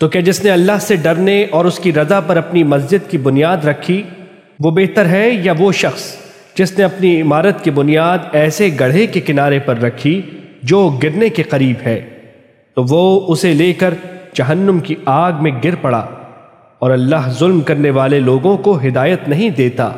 تو کہ جس نے اللہ سے ڈرنے اور اس کی رضا پر اپنی مسجد کی بنیاد رکھی، وہ بہتر ہے یا وہ شخص جس نے اپنی عمارت کی بنیاد ایسے گڑھے کے کنارے پر رکھی جو گرنے کے قریب ہے، تو وہ اسے لے کر جہنم کی آگ میں گر پڑا اور اللہ ظلم کرنے والے لوگوں کو ہدایت نہیں دیتا۔